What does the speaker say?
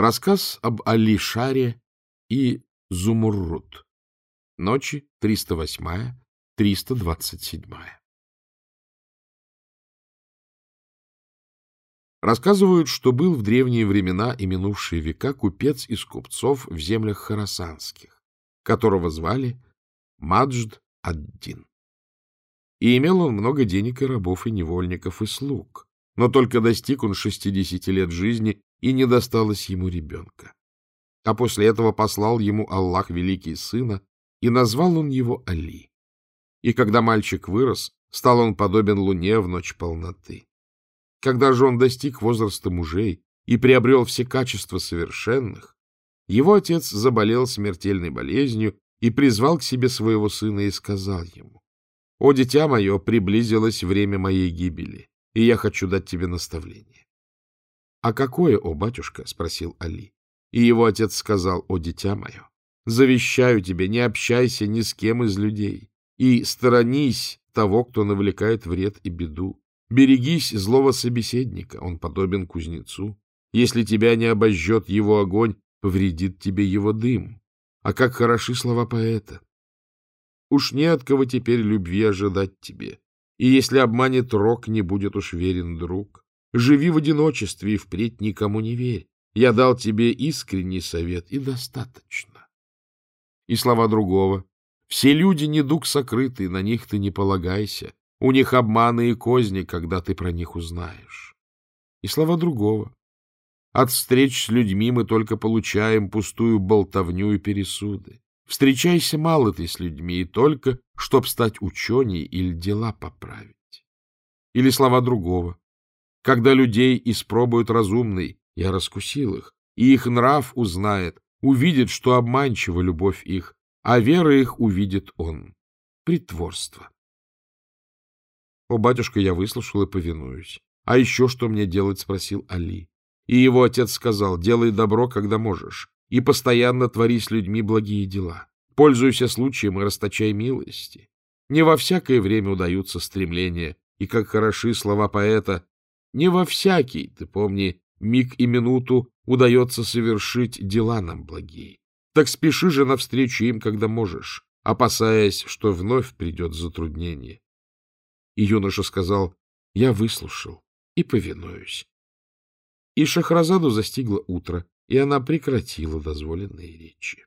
Рассказ об Али-Шаре и Зумуррут. Ночи 308-327. Рассказывают, что был в древние времена и минувшие века купец из купцов в землях харасанских, которого звали Маджд ад-Дин. И имел он много денег и рабов, и невольников, и слуг. Но только достиг он шестидесяти лет жизни, и не досталось ему ребенка. А после этого послал ему Аллах Великий Сына, и назвал он его Али. И когда мальчик вырос, стал он подобен луне в ночь полноты. Когда же он достиг возраста мужей и приобрел все качества совершенных, его отец заболел смертельной болезнью и призвал к себе своего сына и сказал ему, «О, дитя мое, приблизилось время моей гибели, и я хочу дать тебе наставление». «А какое, о, батюшка?» — спросил Али. И его отец сказал, «О, дитя мое, завещаю тебе, не общайся ни с кем из людей, и сторонись того, кто навлекает вред и беду. Берегись злого собеседника, он подобен кузнецу. Если тебя не обожжет его огонь, повредит тебе его дым. А как хороши слова поэта. Уж не от кого теперь любви ожидать тебе. И если обманет рок, не будет уж верен друг. Живи в одиночестве и впредь никому не верь. Я дал тебе искренний совет, и достаточно. И слова другого. Все люди недуг сокрыты, на них ты не полагайся. У них обманы и козни, когда ты про них узнаешь. И слова другого. От встреч с людьми мы только получаем пустую болтовню и пересуды. Встречайся мало ты с людьми, и только, чтоб стать ученей или дела поправить. Или слова другого. Когда людей испробуют разумный, я раскусил их, и их нрав узнает, увидит, что обманчива любовь их, а вера их увидит он. Притворство. О, батюшка, я выслушал и повинуюсь. А еще что мне делать? — спросил Али. И его отец сказал, делай добро, когда можешь, и постоянно твори с людьми благие дела. Пользуйся случаем и расточай милости. Не во всякое время удаются стремления, и как хороши слова поэта, не во всякий, ты помни, миг и минуту удается совершить дела нам благие. Так спеши же навстречу им, когда можешь, опасаясь, что вновь придет затруднение. И юноша сказал, я выслушал и повинуюсь. И Шахразаду застигло утро, и она прекратила дозволенные речи.